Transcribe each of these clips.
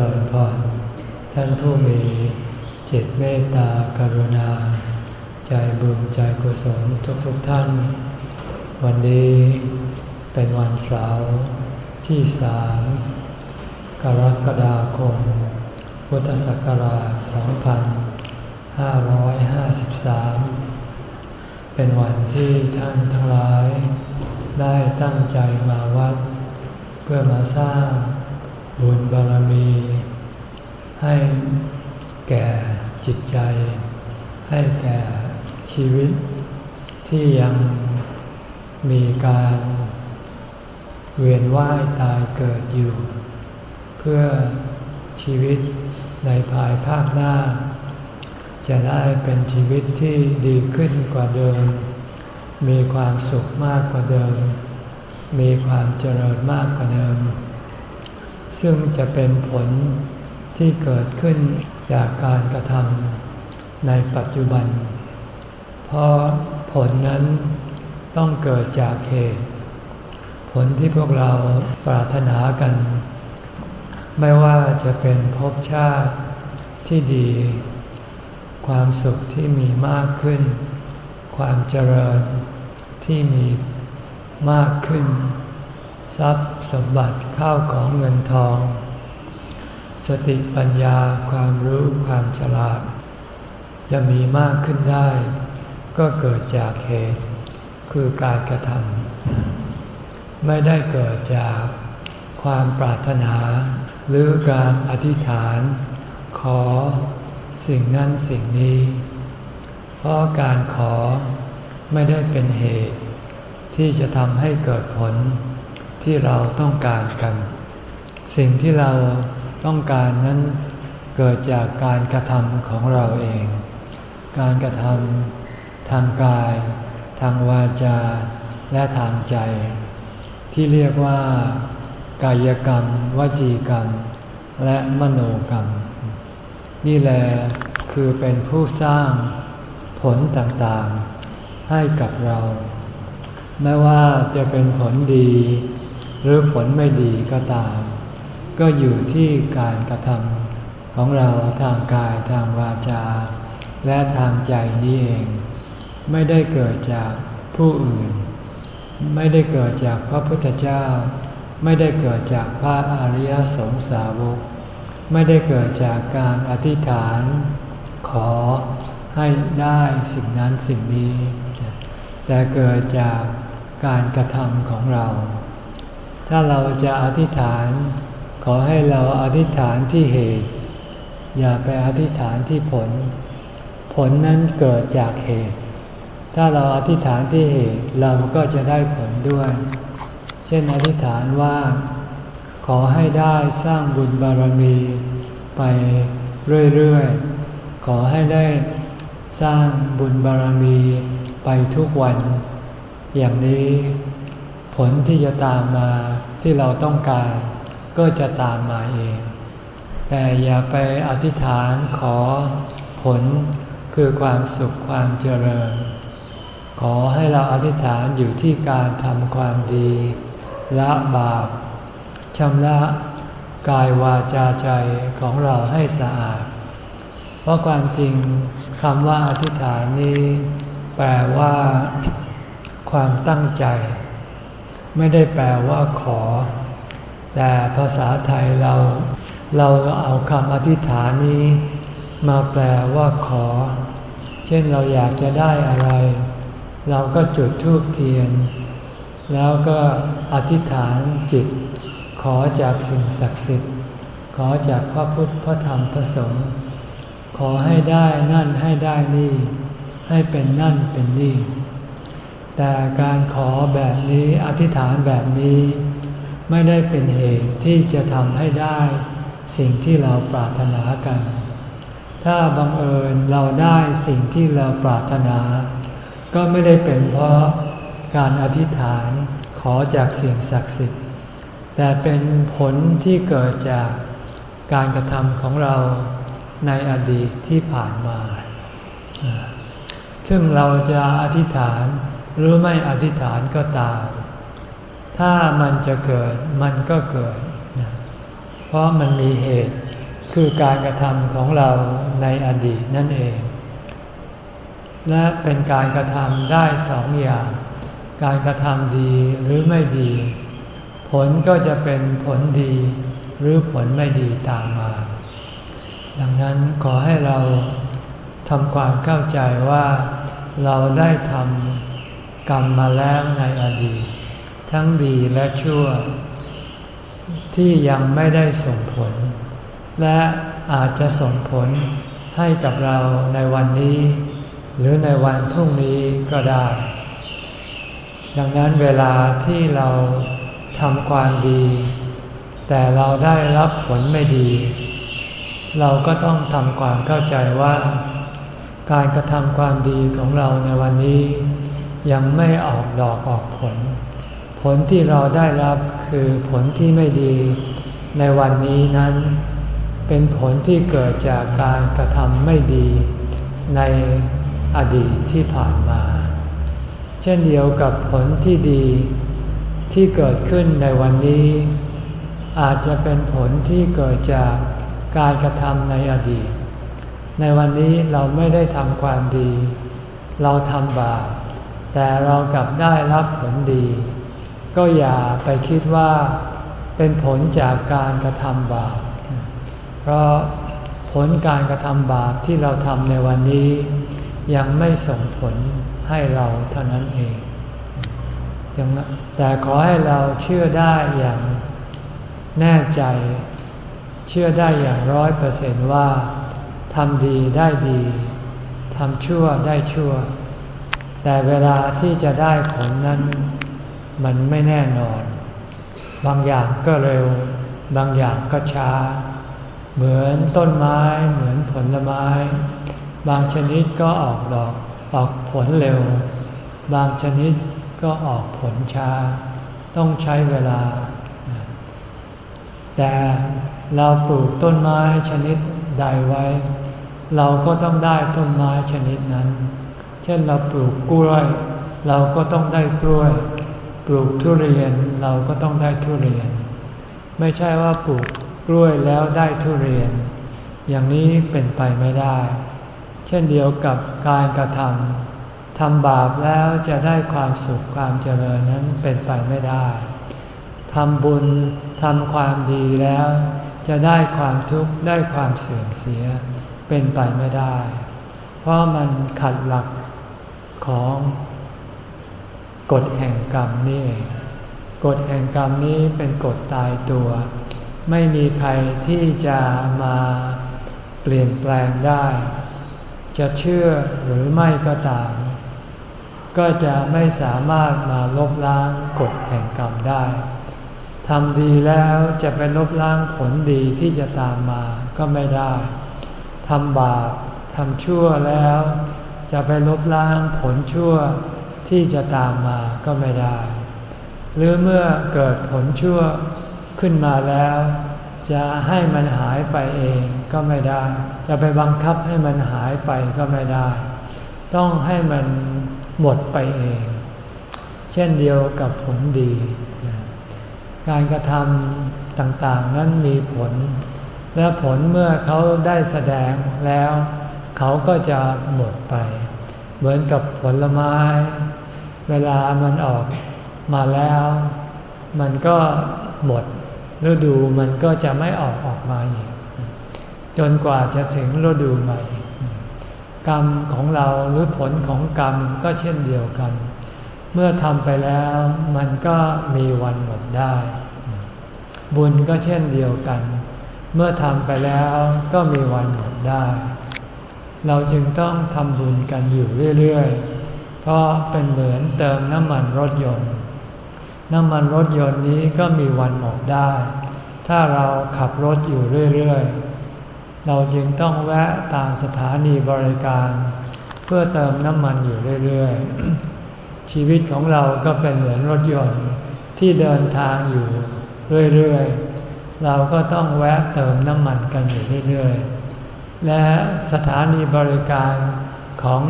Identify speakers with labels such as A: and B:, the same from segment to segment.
A: ริญพรท่านผู้มีจิตเมตตากรุณา ใจบุญใจกุศลทุกๆทท่าน วันนี้เป็นวันเสาร์ที่สามกรกฎาคม พุทธศักราช 2553 เป็นวันที่ท่านทั้งหลาย ได้ตั้งใจมาวัด เพื่อมาสร้าง บุญบารมี ให้แก่จิตใจ ให้แก่ชีวิต ที่ยังมีการเวียนว่ายตายเกิดอยู่ เพื่อชีวิตในภายภาคหน้า จะได้เป็นชีวิตที่ดีขึ้นกว่าเดิม มีความสุขมากกว่าเดิม มีความเจริญมากกว่าเดิม ซึ่งจะเป็นผลที่เกิดขึ้นจากการกระทำในปัจจุบัน เพราะผลนั้นต้องเกิดจากเหตุ ผลที่พวกเราปรารถนากัน ไม่ว่าจะเป็นภพชาติที่ดี ความสุขที่มีมากขึ้น ความเจริญที่มีมากขึ้น ทรัพย์สมบัติข้าวของเงินทอง สติปัญญาความรู้ความฉลาด จะมีมากขึ้นได้ ก็เกิดจากเหตุคือการกระทำไม่ได้เกิดจากความปรารถนา หรือการอธิษฐาน ขอสิ่งนั้นสิ่งนี้ เพราะการขอไม่ได้เป็นเหตุ ที่จะทำให้เกิดผล ที่เราต้องการกัน สิ่งที่เราต้องการนั้นเกิดจากการกระทำของเราเอง การกระทำทางกาย ทางวาจา และทางใจ ที่เรียกว่า กายกรรม วจีกรรม และมโนกรรม นี่แหละคือเป็นผู้สร้างผลต่างๆให้กับเราไม่ว่าจะเป็นผลดี หรือผลไม่ดีก็ตาม ก็อยู่ที่การกระทำของเราทางกายทางวาจา และทางใจนี้เอง ไม่ได้เกิดจากผู้อื่น ไม่ได้เกิดจากพระพุทธเจ้า ไม่ได้เกิดจากพระอริยสงสาวก ไม่ได้เกิดจากการอธิษฐาน ขอให้ได้สิ่งนั้นสิ่งนี้ แต่เกิดจากการกระทำของเรา ถ้าเราจะอธิษฐาน ขอให้เราอธิษฐานที่เหตุ อย่าไปอธิษฐานที่ผล ผลนั้นเกิดจากเหตุ ถ้าเราอธิษฐานที่เหตุเราก็จะได้ผลด้วย เช่นอธิษฐานว่า ขอให้ได้สร้างบุญบารมี ไปเรื่อยๆ ขอให้ได้สร้างบุญบารมีไปทุกวัน อย่างนี้ผลที่จะตามมา ที่เราต้องการก็จะตามมาเอง แต่อย่าไปอธิษฐานขอผลคือความสุขความเจริญ ขอให้เราอธิษฐานอยู่ที่การทำความดีละบาปชำระกายวาจาใจของเราให้สะอาด เพราะความจริงคำว่าอธิษฐานนี้ แปลว่า ความตั้งใจ ไม่ได้แปลว่าขอ แต่ภาษาไทยเรา เราเอาคำอธิษฐานนี้ มาแปลว่าขอ เช่นเราอยากจะได้อะไร เราก็จุดธูปเทียน แล้วก็อธิษฐานจิต ขอจากสิ่งศักดิ์สิทธิ์ ขอจากพระพุทธพระธรรมพระสงฆ์ขอให้ได้นั่นให้ได้นี่ ให้เป็นนั่นเป็นนี่ แต่การขอแบบนี้อธิษฐานแบบนี้ ไม่ได้เป็นเหตุที่จะทำให้ได้สิ่งที่เราปรารถนากัน ถ้าบังเอิญเราได้สิ่งที่เราปรารถนา ก็ไม่ได้เป็นเพราะการอธิษฐานขอจากสิ่งศักดิ์สิทธิ์ แต่เป็นผลที่เกิดจากการกระทำของเราในอดีตที่ผ่านมา ซึ่งเราจะอธิษฐาน หรือไม่อธิษฐานก็ตาม ถ้ามันจะเกิดมันก็เกิด เพราะมันมีเหตุคือการกระทำของเราในอดีตนั่นเอง และเป็นการกระทำได้สองอย่าง การกระทำดีหรือไม่ดี ผลก็จะเป็นผลดีหรือผลไม่ดีตามมา ดังนั้นขอให้เราทำความเข้าใจว่าเราได้ทำ กรรมมาแล้วในอดีต ทั้งดีและชั่ว ที่ยังไม่ได้ส่งผล และอาจจะส่งผลให้กับเราในวันนี้ หรือในวันพรุ่งนี้ก็ได้ ดังนั้นเวลาที่เราทำความดี แต่เราได้รับผลไม่ดี เราก็ต้องทำความเข้าใจว่า การกระทำความดีของเราในวันนี้ ยังไม่ออกดอกออกผล ผลที่เราได้รับคือผลที่ไม่ดีในวันนี้นั้น เป็นผลที่เกิดจากการกระทำไม่ดีในอดีตที่ผ่านมา เช่นเดียวกับผลที่ดีที่เกิดขึ้นในวันนี้ อาจจะเป็นผลที่เกิดจากการกระทำในอดีต ในวันนี้เราไม่ได้ทำความดี เราทำบาป แต่เรากลับได้รับผลดี ก็อย่าไปคิดว่าเป็นผลจากการกระทำบาป เพราะผลการกระทำบาปที่เราทำในวันนี้ ยังไม่ส่งผลให้เราเท่านั้นเอง แต่ขอให้เราเชื่อได้อย่างแน่ใจ เชื่อได้อย่างร้อยเปอร์เซนต์ว่าทำดีได้ดีทำชั่วได้ชั่ว แต่เวลาที่จะได้ผลนั้น มันไม่แน่นอน บางอย่างก็เร็ว บางอย่างก็ช้า เหมือนต้นไม้เหมือนผลไม้ บางชนิดก็ออกดอกออกผลเร็ว บางชนิดก็ออกผลช้า ต้องใช้เวลา แต่เราปลูกต้นไม้ชนิดใดไว้ เราก็ต้องได้ต้นไม้ชนิดนั้น ช่นเราปลูกกล้วย เราก็ต้องได้กล้วย ปลูกทุเรียนเราก็ต้องได้ทุเรียน ไม่ใช่ว่าปลูกกล้วยแล้วได้ทุเรียน อย่างนี้เป็นไปไม่ได้ เช่นเดียวกับการกระทำทำบาปแล้วจะได้ความสุขความเจริญนั้นเป็นไปไม่ได้ทำบุญทำความดีแล้ว จะได้ความทุกข์ได้ความเสื่อมเสีย เป็นไปไม่ได้ เพราะมันขัดหลัก ของกฎแห่งกรรมนี่กฎแห่งกรรมนี้เป็นกฎตายตัว ไม่มีใครที่จะมาเปลี่ยนแปลงได้ จะเชื่อหรือไม่ก็ตาม ก็จะไม่สามารถมาลบล้างกฎแห่งกรรมได้ทำดีแล้วจะไปลบล้างผลดีที่จะตามมาก็ไม่ได้ทำบาปทำชั่วแล้ว จะไปลบล้างผลชั่วที่จะตามมาก็ไม่ได้ หรือเมื่อเกิดผลชั่วขึ้นมาแล้ว จะให้มันหายไปเองก็ไม่ได้ จะไปบังคับให้มันหายไปก็ไม่ได้ ต้องให้มันหมดไปเอง เช่นเดียวกับผลดี การกระทำต่างๆนั้นมีผล และผลเมื่อเขาได้แสดงแล้ว เขาก็จะหมดไป เหมือนกับผลไม้ เวลามันออกมาแล้ว มันก็หมดฤดูมันก็จะไม่ออกออกมาอีกจนกว่าจะถึงฤดูใหม่ กรรมของเราหรือผลของกรรมก็เช่นเดียวกัน เมื่อทำไปแล้วมันก็มีวันหมดได้ บุญก็เช่นเดียวกัน เมื่อทำไปแล้วก็มีวันหมดได้ เราจึงต้องทำบุญกันอยู่เรื่อยๆ เพราะเป็นเหมือนเติมน้ำมันรถยนต์ น้ำมันรถยนต์นี้ก็มีวันหมดได้ ถ้าเราขับรถอยู่เรื่อยๆ เราจึงต้องแวะตามสถานีบริการ เพื่อเติมน้ำมันอยู่เรื่อยๆ ชีวิตของเราก็เป็นเหมือนรถยนต์ที่เดินทางอยู่เรื่อยๆ เราก็ต้องแวะเติมน้ำมันกันอยู่เรื่อยๆ และสถานีบริการของ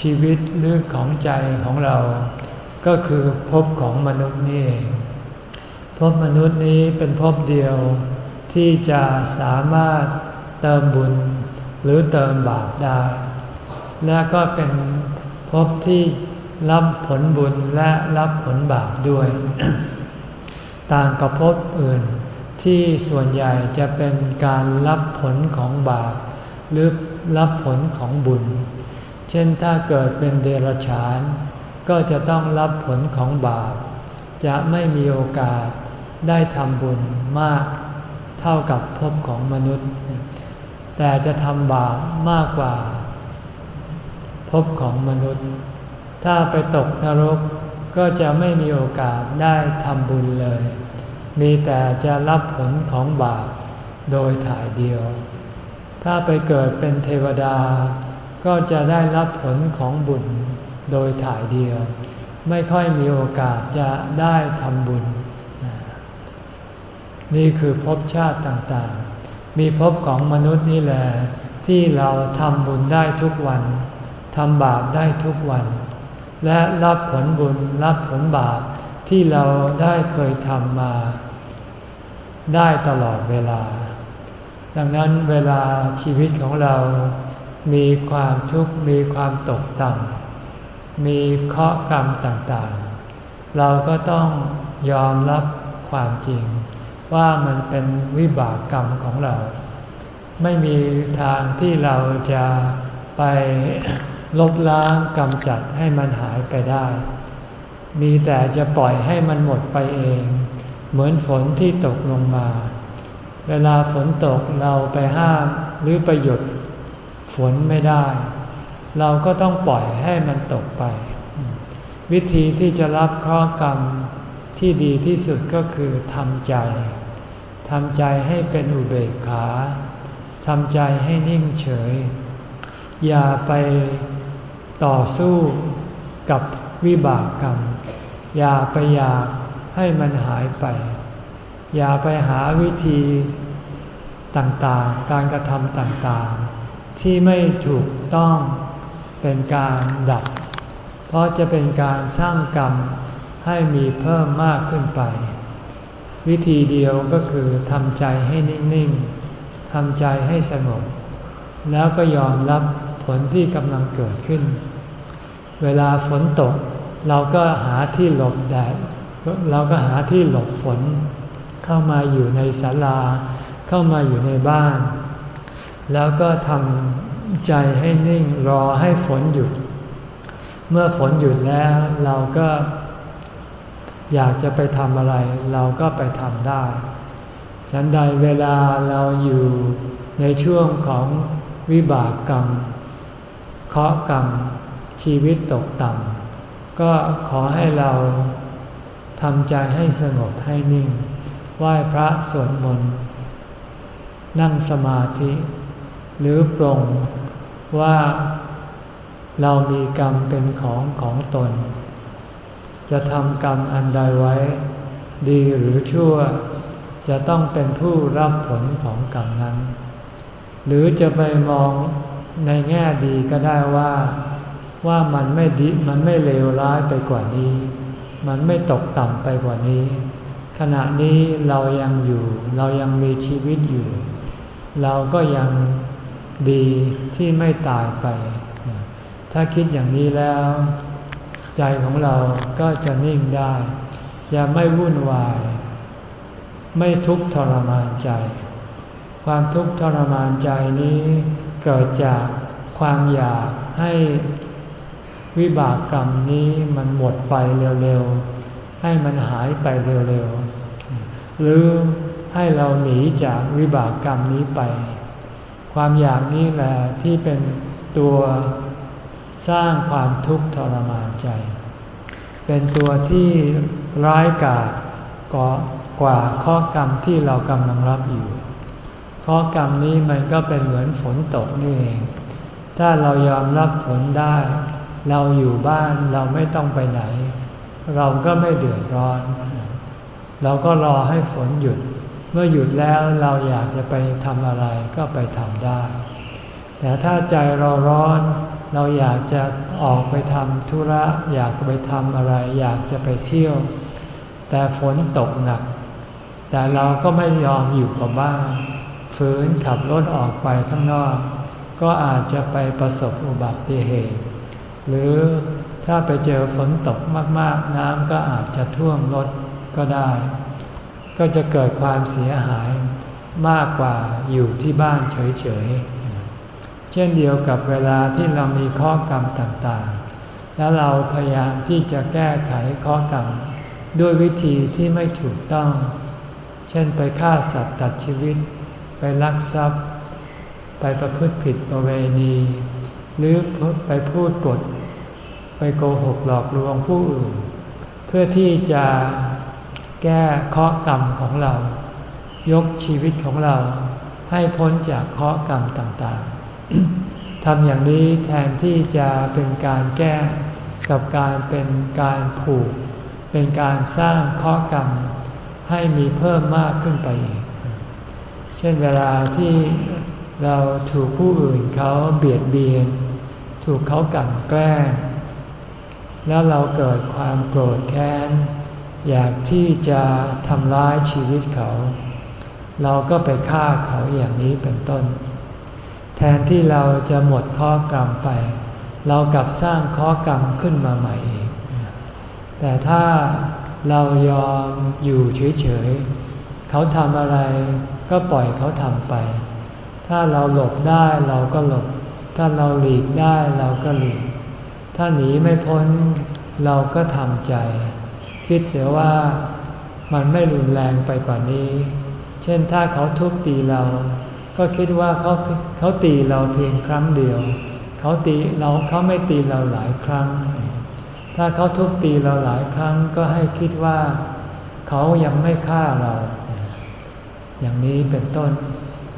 A: ชีวิตหรือของใจของเรา ก็คือภพของมนุษย์นี่เองภพมนุษย์นี้เป็นภพเดียวที่จะสามารถเติมบุญหรือเติมบาปได้ และก็เป็นภพที่รับผลบุญและรับผลบาปด้วย ต่างกับภพอื่นที่ส่วนใหญ่จะเป็นการรับผลของบาป หรือรับผลของบุญ เช่นถ้าเกิดเป็นเดรัจฉาน ก็จะต้องรับผลของบาป จะไม่มีโอกาสได้ทำบุญมากเท่ากับภพของมนุษย์ แต่จะทำบาปมากกว่าภพของมนุษย์ ถ้าไปตกนรกก็จะไม่มีโอกาสได้ทำบุญเลย มีแต่จะรับผลของบาปโดยถ่ายเดียว ถ้าไปเกิดเป็นเทวดา ก็จะได้รับผลของบุญโดยถ่ายเดียว ไม่ค่อยมีโอกาสจะได้ทำบุญ นี่คือภพชาติต่างๆ มีภพของมนุษย์นี่แหละที่เราทำบุญได้ทุกวันทำบาปได้ทุกวัน และรับผลบุญรับผลบาปที่เราได้เคยทำมา ได้ตลอดเวลา ดังนั้นเวลาชีวิตของเรา มีความทุกข์มีความตกต่ำมีเคราะห์กรรมต่างๆ เราก็ต้องยอมรับความจริง ว่ามันเป็นวิบากกรรมของเรา ไม่มีทางที่เราจะไปลบล้างกำจัดให้มันหายไปได้ มีแต่จะปล่อยให้มันหมดไปเอง เหมือนฝนที่ตกลงมา เวลาฝนตกเราไปห้ามหรือไปหยุดฝนไม่ได้ เราก็ต้องปล่อยให้มันตกไป วิธีที่จะรับเคราะห์กรรมที่ดีที่สุดก็คือทำใจทำใจให้เป็นอุเบกขาทำใจให้นิ่งเฉย อย่าไปต่อสู้กับวิบากกรรม อย่าไปอยากให้มันหายไป อย่าไปหาวิธีต่างๆ การกระทำต่างๆ ที่ไม่ถูกต้องเป็นการดับ เพราะจะเป็นการสร้างกรรมให้มีเพิ่มมากขึ้นไป วิธีเดียวก็คือทำใจให้นิ่งๆทำใจให้สงบแล้วก็ยอมรับผลที่กำลังเกิดขึ้น เวลาฝนตก เราก็หาที่หลบแดดเราก็หาที่หลบฝน เข้ามาอยู่ในศาลา เข้ามาอยู่ในบ้าน แล้วก็ทำใจให้นิ่งรอให้ฝนหยุด เมื่อฝนหยุดแล้วเราก็อยากจะไปทำอะไร เราก็ไปทำได้ ฉันใดเวลาเราอยู่ในช่วงของวิบากกรรมเคาะกรรมชีวิตตกต่ำก็ขอให้เราทำใจให้สงบให้นิ่ง ไหว้พระสวดมนต์นั่งสมาธิ หรือปรงว่าเรามีกรรมเป็นของของตน จะทำกรรมอันใดไว้ ดีหรือชั่ว จะต้องเป็นผู้รับผลของกรรมนั้น หรือจะไปมองในแง่ดีก็ได้ว่า ว่ามันไม่ดีมันไม่เลวร้ายไปกว่านี้ มันไม่ตกต่ำไปกว่านี้ ขณะนี้เรายังอยู่ เรายังมีชีวิตอยู่ เราก็ยังดีที่ไม่ตายไป ถ้าคิดอย่างนี้แล้ว ใจของเราก็จะนิ่งได้ จะไม่วุ่นวาย ไม่ทุกข์ทรมานใจ ความทุกข์ทรมานใจนี้เกิดจากความอยากให้วิบากกรรมนี้มันหมดไปเร็วๆ ให้มันหายไปเร็วๆ หรือให้เราหนีจากวิบากกรรมนี้ไป ความอยากนี้แหละที่เป็นตัวสร้างความทุกข์ทรมานใจ เป็นตัวที่ร้ายกาจกว่าข้อกรรมที่เรากำลังรับอยู่ ข้อกรรมนี้มันก็เป็นเหมือนฝนตกนี่เอง ถ้าเรายอมรับฝนได้ เราอยู่บ้านเราไม่ต้องไปไหน เราก็ไม่เดือดร้อน เราก็รอให้ฝนหยุด เมื่อหยุดแล้วเราอยากจะไปทำอะไรก็ไปทำได้ แต่ถ้าใจเราร้อน เราอยากจะออกไปทำธุระ อยากไปทำอะไร อยากจะไปเที่ยว แต่ฝนตกหนัก แต่เราก็ไม่ยอมอยู่กับบ้านฝืนขับรถออกไปข้างนอก ก็อาจจะไปประสบอุบัติเหตุ หรือถ้าไปเจอฝนตกมากๆ น้ำก็อาจจะท่วมรถ ก็ได้ ก็จะเกิดความเสียหายมากกว่าอยู่ที่บ้านเฉยๆ เช่นเดียวกับเวลาที่เรามีข้อกรรมต่างๆ แล้วเราพยายามที่จะแก้ไขข้อกรรม ด้วยวิธีที่ไม่ถูกต้อง เช่นไปฆ่าสัตว์ตัดชีวิต ไปลักทรัพย์ ไปประพฤติผิดประเวณี หรือไปพูดปด ไปโกหกหลอกลวงผู้อื่น เพื่อที่จะ แก้ข้อกรรมของเรา ยกชีวิตของเราให้พ้นจากข้อกรรมต่างๆทำอย่างนี้แทนที่จะเป็นการแก้กับการเป็นการผูก เป็นการสร้างข้อกรรมให้มีเพิ่มมากขึ้นไปอีก เช่นเวลาที่เราถูกผู้อื่นเขาเบียดเบียน ถูกเขากั่นแกล้ง แล้วเราเกิดความโกรธแค้น อยากที่จะทำร้ายชีวิตเขา เราก็ไปฆ่าเขาอย่างนี้เป็นต้น แทนที่เราจะหมดข้อกรรมไป เรากลับสร้างข้อกรรมขึ้นมาใหม่อีกแต่ถ้าเรายอมอยู่เฉยๆเขาทำอะไรก็ปล่อยเขาทำไป ถ้าเราหลบได้เราก็หลบ ถ้าเราหลีกได้เราก็หลีก ถ้าหนีไม่พ้นเราก็ทำใจ คิดเสียว่ามันไม่รุนแรงไปกว่านี้ เช่นถ้าเขาทุบตีเรา ก็คิดว่าเขาเขาตีเราเพียงครั้งเดียว เขาตีเราเขาไม่ตีเราหลายครั้ง ถ้าเขาทุบตีเราหลายครั้งก็ให้คิดว่า เขายังไม่ฆ่าเรา อย่างนี้เป็นต้น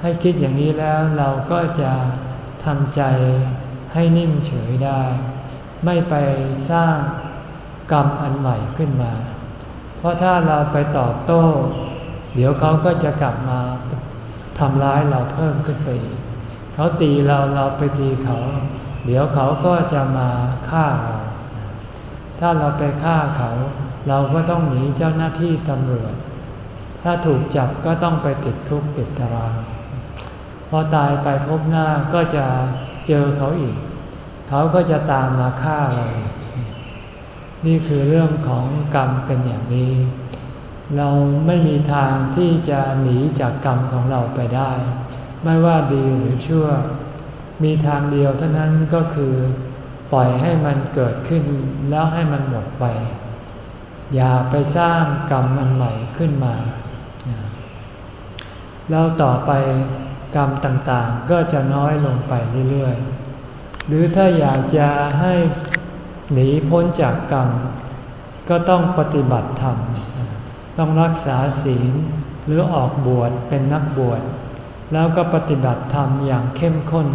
A: ให้คิดอย่างนี้แล้วเราก็จะทำใจให้นิ่งเฉยได้ ไม่ไปสร้าง กรรมอันใหม่ขึ้นมา เพราะถ้าเราไปตอบโต้ เดี๋ยวเขาก็จะกลับมาทำร้ายเราเพิ่มขึ้นไปอีกเขาตีเราเราไปตีเขา เดี๋ยวเขาก็จะมาฆ่าเรา ถ้าเราไปฆ่าเขา เราก็ต้องหนีเจ้าหน้าที่ตำรวจ ถ้าถูกจับก็ต้องไปติดคุกติดตาราง พอตายไปพบหน้าก็จะเจอเขาอีก เขาก็จะตามมาฆ่าเรา นี่คือเรื่องของกรรมเป็นอย่างนี้ เราไม่มีทางที่จะหนีจากกรรมของเราไปได้ ไม่ว่าดีหรือชั่ว มีทางเดียวเท่านั้นก็คือปล่อยให้มันเกิดขึ้นแล้วให้มันหมดไป อย่าไปสร้างกรรมอันใหม่ขึ้นมา แล้วต่อไปกรรมต่างๆก็จะน้อยลงไปเรื่อยๆ หรือถ้าอยากจะให้ หนีพ้นจากกรรม ก็ต้องปฏิบัติธรรม ต้องรักษาศีลหรือออกบวชเป็นนักบวช แล้วก็ปฏิบัติธรรมอย่างเข้มข้น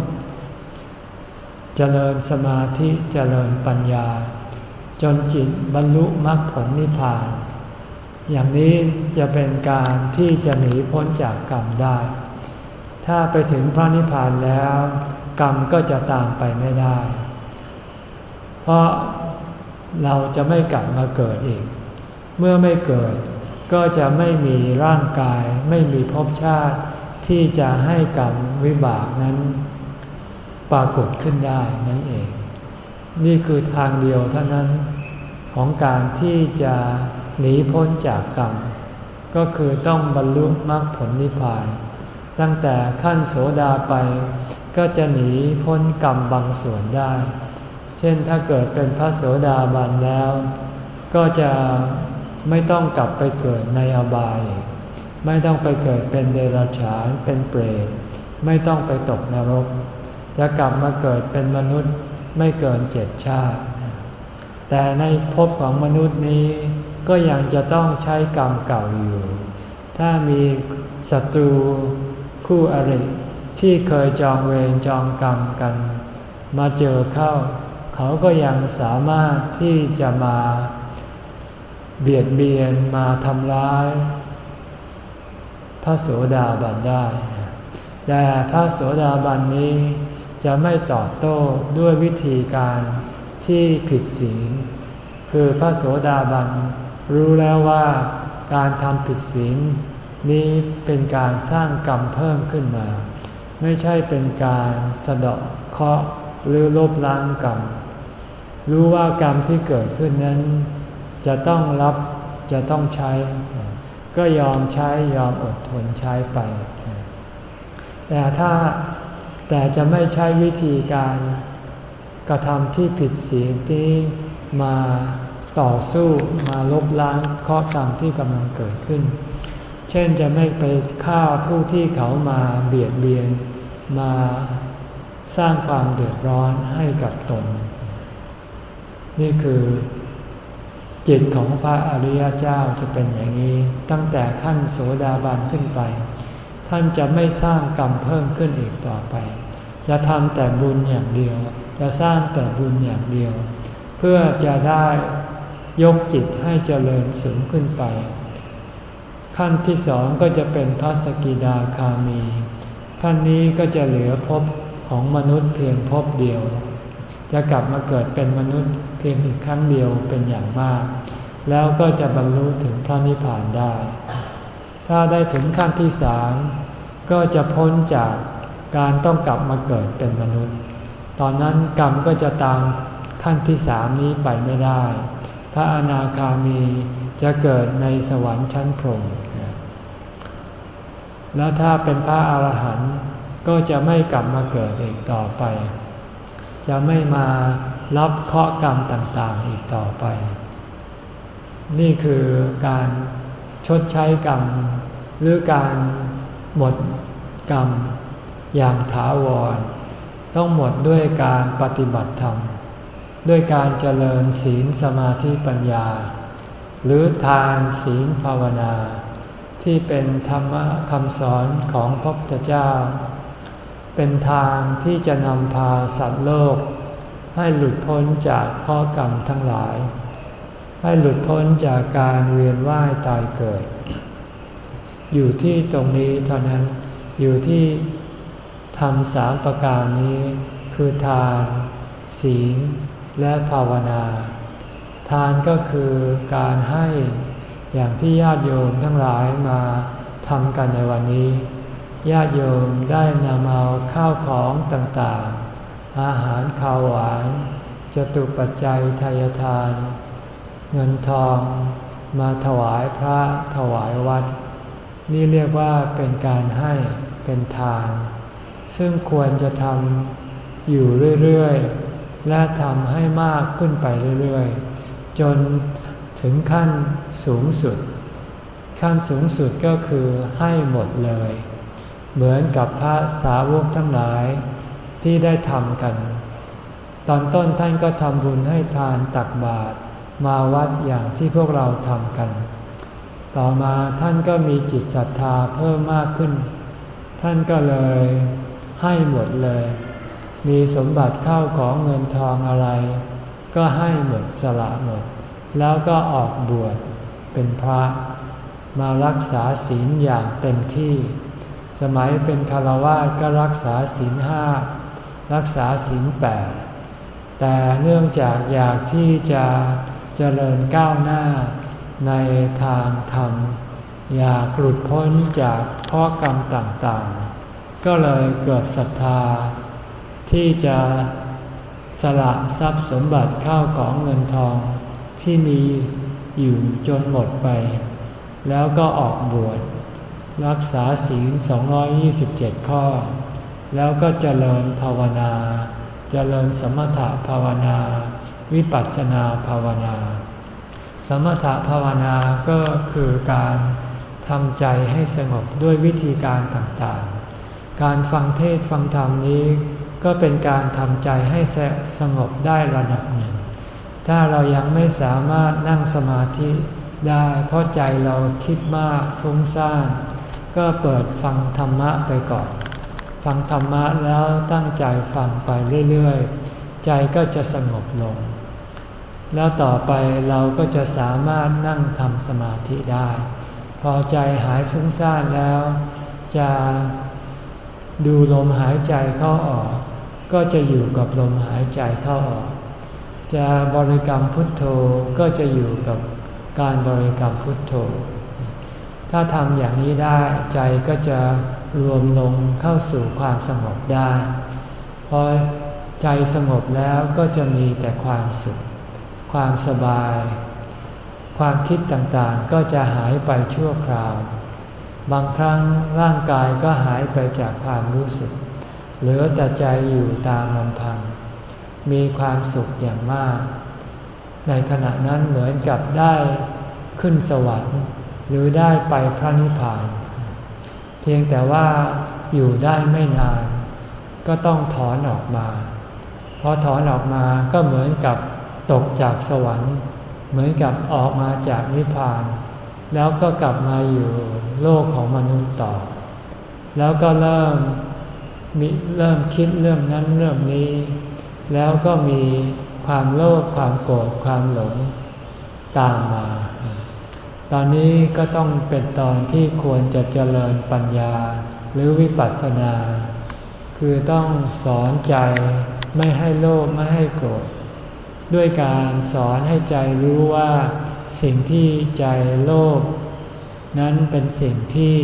A: เจริญสมาธิเจริญปัญญา จนจิตบรรลุมรรคผลนิพพาน อย่างนี้จะเป็นการที่จะหนีพ้นจากกรรมได้ ถ้าไปถึงพระนิพพานแล้ว กรรมก็จะตามไปไม่ได้ เพราะเราจะไม่กลับมาเกิดอีก เมื่อไม่เกิดก็จะไม่มีร่างกาย ไม่มีภพชาติที่จะให้กรรมวิบากนั้นปรากฏขึ้นได้นั่นเอง นี่คือทางเดียวเท่านั้นของการที่จะหนีพ้นจากกรรม ก็คือต้องบรรลุมรรคผลนิพพาน ตั้งแต่ขั้นโสดาไปก็จะหนีพ้นกรรมบางส่วนได้ เช่นถ้าเกิดเป็นพระโสดาบันแล้ว ก็จะไม่ต้องกลับไปเกิดในอบาย ไม่ต้องไปเกิดเป็นเดรัจฉานเป็นเปรตไม่ต้องไปตกนรก จะกลับมาเกิดเป็นมนุษย์ไม่เกินเจ็ดชาติ แต่ในภพของมนุษย์นี้ก็ยังจะต้องใช้กรรมเก่าอยู่ ถ้ามีศัตรูคู่อริที่เคยจองเวรจองกรรมกัน มาเจอเข้า เขาก็ยังสามารถที่จะมาเบียดเบียนมาทำร้าย พระโสดาบันได้ แต่พระโสดาบันนี้จะไม่ตอบโต้ด้วยวิธีการที่ผิดศีล คือพระโสดาบันรู้แล้วว่าการทำผิดศีลนี้เป็นการสร้างกรรมเพิ่มขึ้นมา ไม่ใช่เป็นการสะเดาะเคราะห์หรือลบล้างกรรม รู้ว่ากรรมที่เกิดขึ้นนั้น จะต้องรับจะต้องใช้ ก็ยอมใช้ยอมอดทนใช้ไป แต่ถ้าแต่จะไม่ใช้วิธีการกระทำที่ผิดศีลที่มาต่อสู้มาลบล้างข้อกรรมที่กำลังเกิดขึ้น เช่นจะไม่ไปฆ่าผู้ที่เขามาเบียดเบียนมาสร้างความเดือดร้อนให้กับตน นี่คือจิตของพระอริยเจ้าจะเป็นอย่างนี้ ตั้งแต่ขั้นโสดาบันขึ้นไป ท่านจะไม่สร้างกรรมเพิ่มขึ้นอีกต่อไป จะทำแต่บุญอย่างเดียว จะสร้างแต่บุญอย่างเดียว เพื่อจะได้ยกจิตให้เจริญสูงขึ้นไป ขั้นที่สองก็จะเป็นพระสกิดาคามี ขั้นนี้ก็จะเหลือภพของมนุษย์เพียงภพเดียว จะกลับมาเกิดเป็นมนุษย์ เพียงอีกครั้งเดียวเป็นอย่างมาก แล้วก็จะบรรลุถึงพระนิพพานได้ ถ้าได้ถึงขั้นที่สามก็จะพ้นจากการต้องกลับมาเกิดเป็นมนุษย์ ตอนนั้นกรรมก็จะตามขั้นที่สามนี้ไปไม่ได้ พระอนาคามีจะเกิดในสวรรค์ชั้นพรหมแล้วถ้าเป็นพระอาหารหันต์ก็จะไม่กลับมาเกิดอีกต่อไป จะไม่มา รับเคราะห์กรรมต่างๆอีกต่อไป นี่คือการชดใช้กรรม หรือการหมดกรรมอย่างถาวร ต้องหมดด้วยการปฏิบัติธรรม ด้วยการเจริญศีลสมาธิปัญญา หรือทานศีลภาวนา ที่เป็นธรรมคำสอนของพระพุทธเจ้า เป็นทางที่จะนำพาสัตว์โลก ให้หลุดพ้นจากข้อกรรมทั้งหลาย ให้หลุดพ้นจากการเวียนว่ายตายเกิด อยู่ที่ตรงนี้เท่านั้น อยู่ที่ทำสามประการนี้ คือทาน ศีล และภาวนา ทานก็คือการให้อย่างที่ญาติโยมทั้งหลายมาทำกันในวันนี้ ญาติโยมได้นำเอาข้าวของต่างๆ อาหารข้าวหวานจตุปัจจัยทายทาน เงินทองมาถวายพระถวายวัด นี่เรียกว่าเป็นการให้เป็นทาน ซึ่งควรจะทำอยู่เรื่อยๆ และทำให้มากขึ้นไปเรื่อยๆ จนถึงขั้นสูงสุด ขั้นสูงสุดก็คือให้หมดเลย เหมือนกับพระสาวกทั้งหลาย ที่ได้ทำกัน ตอนต้นท่านก็ทำบุญให้ทานตักบาตรมาวัดอย่างที่พวกเราทำกัน ต่อมาท่านก็มีจิตศรัทธาเพิ่มมากขึ้น ท่านก็เลยให้หมดเลย มีสมบัติเข้าของเงินทองอะไร ก็ให้หมดสละหมด แล้วก็ออกบวชเป็นพระมารักษาศีลอย่างเต็มที่ สมัยเป็นคารวะก็รักษาศีลห้า รักษาศีลแปดแต่เนื่องจากอยากที่จะเจริญก้าวหน้าในทางธรรม อยากหลุดพ้นจากข้อกรรมต่างๆ ก็เลยเกิดศรัทธา ที่จะสละทรัพย์สมบัติข้าวของเงินทองที่มีอยู่จนหมดไป แล้วก็ออกบวชรักษาศีล 227 ข้อ แล้วก็เจริญภาวนา เจริญสมถภาวนา วิปัสสนาภาวนา สมถภาวนาก็คือการทำใจให้สงบด้วยวิธีการต่างๆ การฟังเทศฟังธรรมนี้ ก็เป็นการทำใจให้สงบได้ระดับหนึ่ง ถ้าเรายังไม่สามารถนั่งสมาธิได้เพราะใจเราคิดมากฟุ้งซ่านก็เปิดฟังธรรมะไปก่อน ฟังธรรมะแล้วตั้งใจฟังไปเรื่อยๆ ใจก็จะสงบลง แล้วต่อไปเราก็จะสามารถนั่งทำสมาธิได้ พอใจหายฟุ้งซ่านแล้ว จะดูลมหายใจเข้าออก ก็จะอยู่กับลมหายใจเข้าออก จะบริกรรมพุทโธก็จะอยู่กับการบริกรรมพุทโธ ถ้าทำอย่างนี้ได้ใจก็จะ รวมลงเข้าสู่ความสงบได้ พอใจสงบแล้วก็จะมีแต่ความสุข ความสบาย ความคิดต่างๆก็จะหายไปชั่วคราว บางครั้งร่างกายก็หายไปจากความรู้สึก เหลือแต่ใจอยู่ตามลำพัง มีความสุขอย่างมาก ในขณะนั้นเหมือนกับได้ขึ้นสวรรค์ หรือได้ไปพระนิพพาน พียงแต่ว่าอยู่ได้ไม่นาน ก็ต้องถอนออกมา เพอถอนออกมาก็เหมือนกับตกจากสวรรค์ เหมือนกับออกมาจากนิพพาน แล้วก็กลับมาอยู่โลกของมนุษย์ต่อ แล้วก็เริ่มมีเริ่มคิดเรื่องนั้นเรื่องนี้ แล้วก็มีความโลภความโกรธความหลงตามมา ตอนนี้ก็ต้องเป็นตอนที่ควรจะเจริญปัญญา หรือวิปัสสนา คือต้องสอนใจไม่ให้โลภไม่ให้โกรธด้วยการสอนให้ใจรู้ว่าสิ่งที่ใจโลภนั้นเป็นสิ่งที่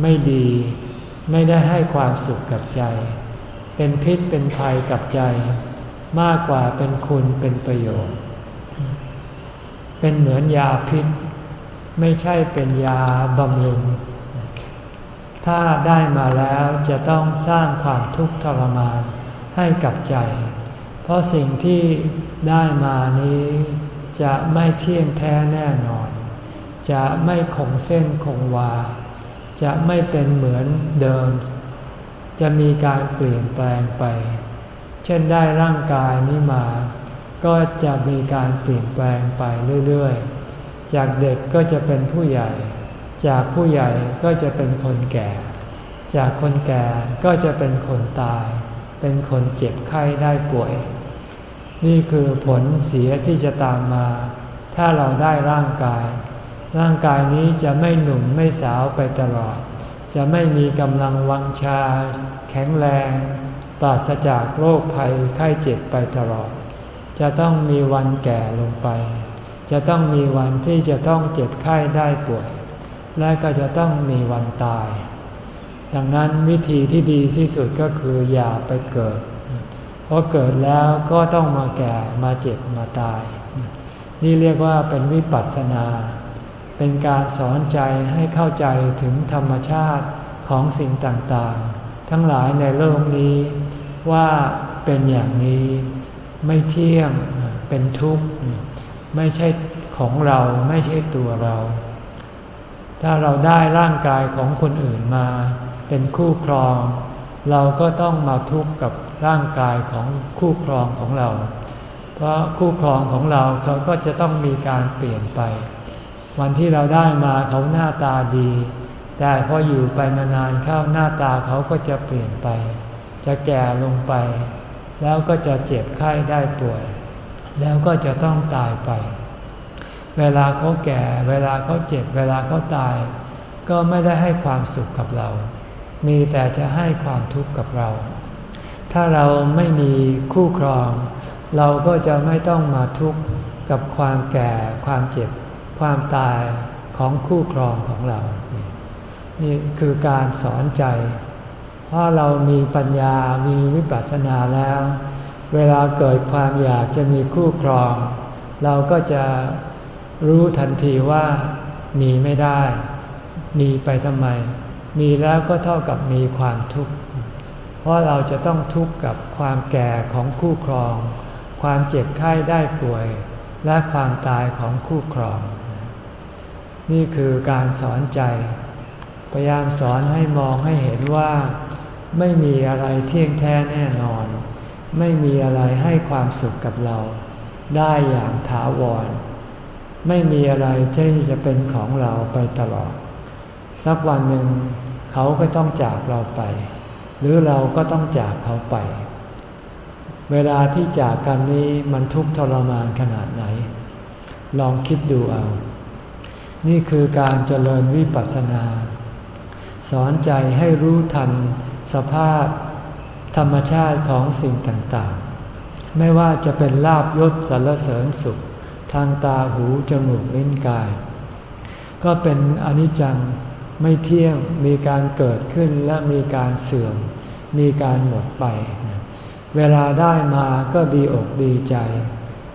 A: ไม่ดี ไม่ได้ให้ความสุขกับใจ เป็นพิษเป็นภัยกับใจ มากกว่าเป็นคุณเป็นประโยชน์ เป็นเหมือนยาพิษ ไม่ใช่เป็นยาบำรุง ถ้าได้มาแล้วจะต้องสร้างความทุกข์ทรมานให้กับใจ เพราะสิ่งที่ได้มานี้จะไม่เที่ยงแท้แน่นอน จะไม่คงเส้นคงวา จะไม่เป็นเหมือนเดิม จะมีการเปลี่ยนแปลงไป เช่นได้ร่างกายนี้มา ก็จะมีการเปลี่ยนแปลงไปเรื่อยๆ จากเด็กก็จะเป็นผู้ใหญ่ จากผู้ใหญ่ก็จะเป็นคนแก่ จากคนแก่ก็จะเป็นคนตาย เป็นคนเจ็บไข้ได้ป่วย นี่คือผลเสียที่จะตามมา ถ้าเราได้ร่างกาย ร่างกายนี้จะไม่หนุ่มไม่สาวไปตลอด จะไม่มีกำลังวังชา แข็งแรง ปราศจากโรคภัยไข้เจ็บไปตลอด จะต้องมีวันแก่ลงไป จะต้องมีวันที่จะต้องเจ็บไข้ได้ป่วย และก็จะต้องมีวันตาย ดังนั้นวิธีที่ดีที่สุดก็คืออย่าไปเกิด เพราะเกิดแล้วก็ต้องมาแก่มาเจ็บมาตาย นี่เรียกว่าเป็นวิปัสสนา เป็นการสอนใจให้เข้าใจถึงธรรมชาติของสิ่งต่างๆ ทั้งหลายในโลกนี้ว่าเป็นอย่างนี้ ไม่เที่ยงเป็นทุกข์ไม่ใช่ของเราไม่ใช่ตัวเรา ถ้าเราได้ร่างกายของคนอื่นมา เป็นคู่ครอง เราก็ต้องมาทุกข์กับร่างกายของคู่ครองของเรา เพราะคู่ครองของเราเขาก็จะต้องมีการเปลี่ยนไป วันที่เราได้มาเขาหน้าตาดี แต่พออยู่ไปนานๆเข้าหน้าตาเขาก็จะเปลี่ยนไป จะแก่ลงไป แล้วก็จะเจ็บไข้ได้ป่วย แล้วก็จะต้องตายไป เวลาเขาแก่ เวลาเขาเจ็บ เวลาเขาตาย ก็ไม่ได้ให้ความสุขกับเรา มีแต่จะให้ความทุกข์กับเรา ถ้าเราไม่มีคู่ครอง เราก็จะไม่ต้องมาทุกข์กับความแก่ ความเจ็บ ความตายของคู่ครองของเรา นี่คือการสอนใจ เพราะเรามีปัญญา มีวิปัสสนาแล้ว เวลาเกิดความอยากจะมีคู่ครอง เราก็จะรู้ทันทีว่ามีไม่ได้ มีไปทำไม มีแล้วก็เท่ากับมีความทุกข์ เพราะเราจะต้องทุกข์กับความแก่ของคู่ครอง ความเจ็บไข้ได้ป่วย และความตายของคู่ครอง นี่คือการสอนใจ พยายามสอนให้มองให้เห็นว่า ไม่มีอะไรเที่ยงแท้แน่นอน ไม่มีอะไรให้ความสุขกับเรา ได้อย่างถาวร ไม่มีอะไรที่จะเป็นของเราไปตลอด สักวันหนึ่งเขาก็ต้องจากเราไป หรือเราก็ต้องจากเขาไป เวลาที่จากกันนี้มันทุกข์ทรมานขนาดไหน ลองคิดดูเอา นี่คือการเจริญวิปัสสนา สอนใจให้รู้ทัน สภาพธรรมชาติของสิ่งต่างๆ ไม่ว่าจะเป็นลาบยศสรรเสริญสุข ทางตาหูจมูกลิ้นกาย ก็เป็นอนิจจังไม่เที่ยงมีการเกิดขึ้นและมีการเสื่อม มีการหมดไป เวลาได้มาก็ดีอกดีใจ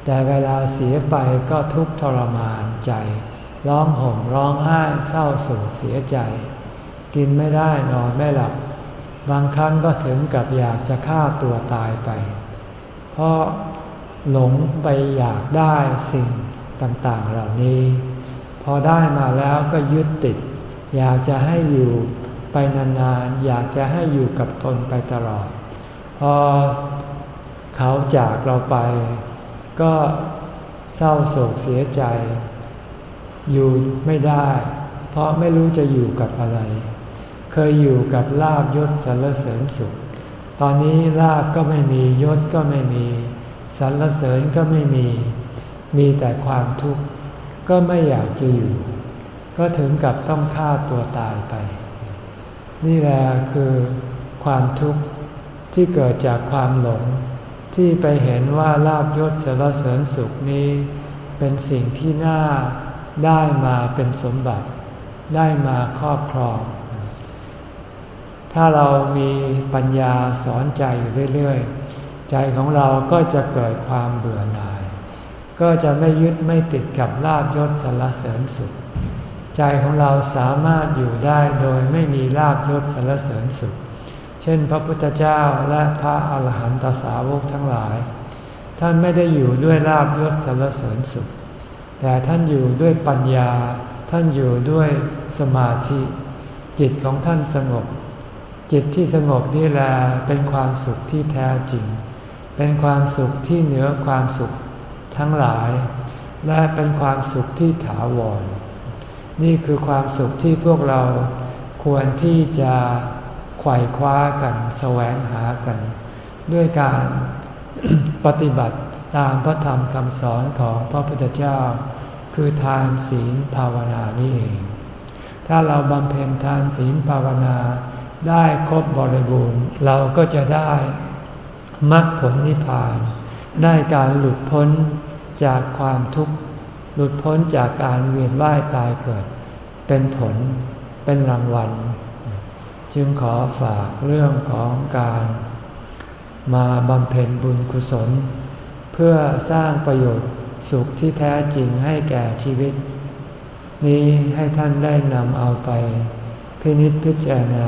A: แต่เวลาเสียไปก็ทุกข์ทรมานใจ ร้องห่มร้องไห้เศร้าโศกเสียใจ กินไม่ได้นอนไม่หลับ บางครั้งก็ถึงกับอยากจะฆ่าตัวตายไป เพราะหลงไปอยากได้สิ่งต่างๆเหล่านี้ พอได้มาแล้วก็ยึดติด อยากจะให้อยู่ไปนานๆ อยากจะให้อยู่กับตนไปตลอด พอเขาจากเราไป ก็เศร้าโศกเสียใจ อยู่ไม่ได้ เพราะไม่รู้จะอยู่กับอะไร เคยอยู่กับลาบยศสรรเสริญสุข ตอนนี้ลาบก็ไม่มียศก็ไม่มีสรรเสริญก็ไม่มี มีแต่ความทุกข์ก็ไม่อยากจะอยู่ ก็ถึงกับต้องฆ่าตัวตายไป นี่แหละคือความทุกข์ที่เกิดจากความหลง ที่ไปเห็นว่าลาบยศสรรเสริญสุขนี้ เป็นสิ่งที่น่าได้มาเป็นสมบัติ ได้มาครอบครอง ถ้าเรามีปัญญาสอนใจอยู่เรื่อยๆ ใจของเราก็จะเกิดความเบื่อหน่าย ก็จะไม่ยึดไม่ติดกับลาบยศสรรเสริญสุข ใจของเราสามารถอยู่ได้โดยไม่มีลาบยศสรรเสริญสุข เช่น พระพุทธเจ้าและพระอาหารหันตสาวกทั้งหลาย ท่านไม่ได้อยู่ด้วยลาบยศสรรเสริญสุข แต่ท่านอยู่ด้วยปัญญา ท่านอยู่ด้วยสมาธิ จิตของท่านสงบ จิตที่สงบนี่แหละเป็นความสุขที่แท้จริง เป็นความสุขที่เหนือความสุขทั้งหลาย และเป็นความสุขที่ถาวร นี่คือความสุขที่พวกเราควรที่จะไขว่คว้ากันแสวงหากัน ด้วยการปฏิบัติตามพระธรรมคำสอนของพระพุทธเจ้า คือทานศีลภาวนานี่เอง ถ้าเราบำเพ็ญทานศีลภาวนา ได้ครบบริบูรณ์ เราก็จะได้มรรคผลนิพพาน ได้การหลุดพ้นจากความทุกข์ หลุดพ้นจากการเวียนว่ายตายเกิด เป็นผลเป็นรางวัล จึงขอฝากเรื่องของการมาบำเพ็ญบุญกุศล เพื่อสร้างประโยชน์สุขที่แท้จริงให้แก่ชีวิต นี้ให้ท่านได้นำเอาไปพินิจพิจารณา